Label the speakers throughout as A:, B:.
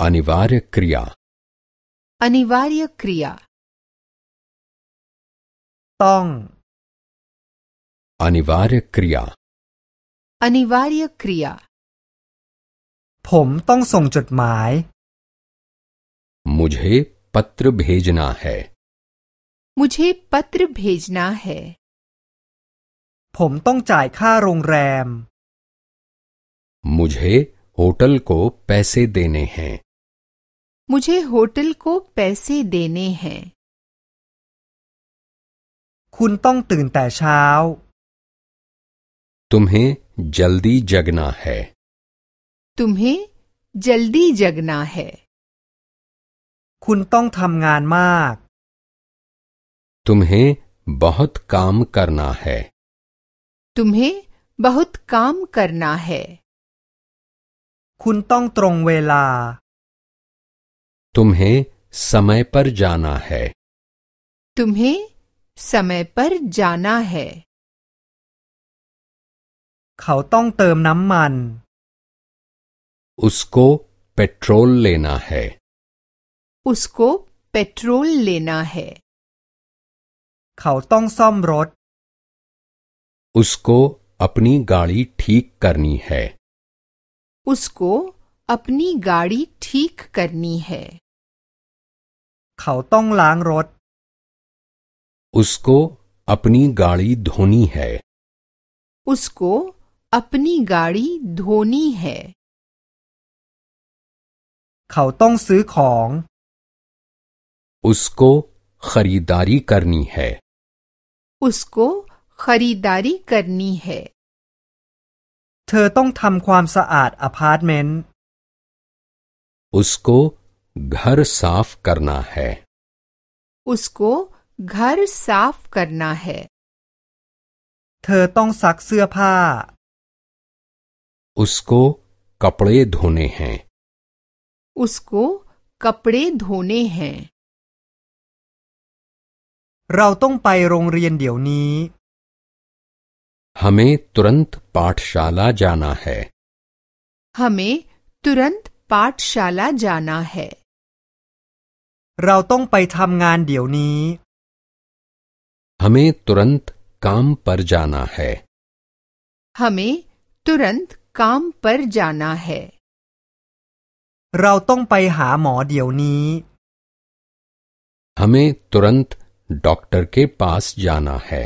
A: अनिवार्य क्रिया
B: अनिवार्य क्रिया
A: अनिवार्य क्रिया
B: अनिवार्य क्रिया
C: ผมต้องส่งจดหมาย
A: मुझे पत्र भेजना है
B: मुझे पत्र भेजना है
C: ผมต้องจ่ายค่าโรงแรม
A: मुझे होटल को पैसे देने हैं
B: मुझे होटल को पैसे देने हैं
C: คุณต้องตื่นแต่เช้า
A: तुम्हें जल्दी जगना है
B: तुम्हें जल्दी जगना है
C: คุณต้องทำงานมาก
A: तुम्हें बहुत काम करना है
B: तुम्हें बहुत काम करना है
C: คุณต้องตรงเวลา
A: तुम्हें समय पर जाना है
B: तुम्हें समय पर जाना है
C: เขาต้องเติมน้ำมัน
A: उसको पेट्रोल लेना है
B: उसको पेट्रोल लेना है
C: เขาต้องซ่อมรถ
A: उसको अपनी गाड़ी ठीक करनी है
B: उसको अपनी गाड़ी ठीक करनी है
C: เขาต้องล้างรถ
A: उसको अपनी गाड़ी धोनी है
B: उसको अपनी गाड़ी धोनी है
C: เขาต้องซื้อของ
A: उसको खरीदारी करनी है
B: उसको खरीदारी करनी है
C: เธอต้องทำความสะอาดอพาร์ตเมนต์
A: उसको घर साफ करना है
B: उसको घर साफ करना है
C: เธอต้องซักเสื้อผ้า
A: उसको कपड़े धोने हैं
B: उसको कपड़े धोने हैं
C: เราต้องไปโรงเรียนเดี๋ยวนี้
A: हमें तुरंत पाठशाला जाना है
B: हमें तुरंत पाठशाला जाना है
C: เราต้องไปทำงานเดี๋ยวนี้
A: हमें तुरंत काम पर जाना है
B: हमें तुरंत काम पर जाना है
C: เราต้องไปหาหมอเดี๋ยวนี้
A: हमें तुरंत डॉक्टर के पास जाना है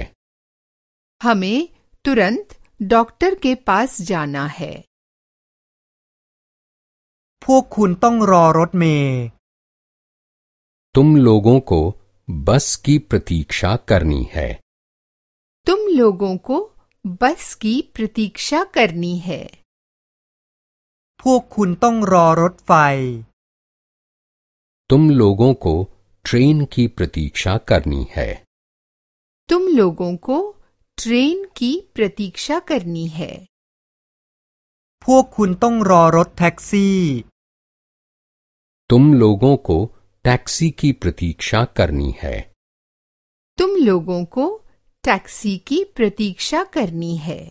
B: हमें तुरंत डॉक्टर के पास जाना है
C: พวกคุณต้องรอรถเมล์
A: तुम लोगों को बस की प्रतीक्षा करनी है
B: तुम लोगों को बस की प्रतीक्षा करनी है
C: พวกคุณต้องรอรถไฟ
A: तुम लोगों को ट्रेन की प्रतीक्षा करनी है
B: तुम लोगों को ट्रेन की प्रतीक्षा करनी है
C: พวกคุณต้องรอรถแท็กซี่
A: तुम लोगों को टैक्सी की प्रतीक्षा करनी है
B: तुम लोगों को टैक्सी की प्रतीक्षा करनी है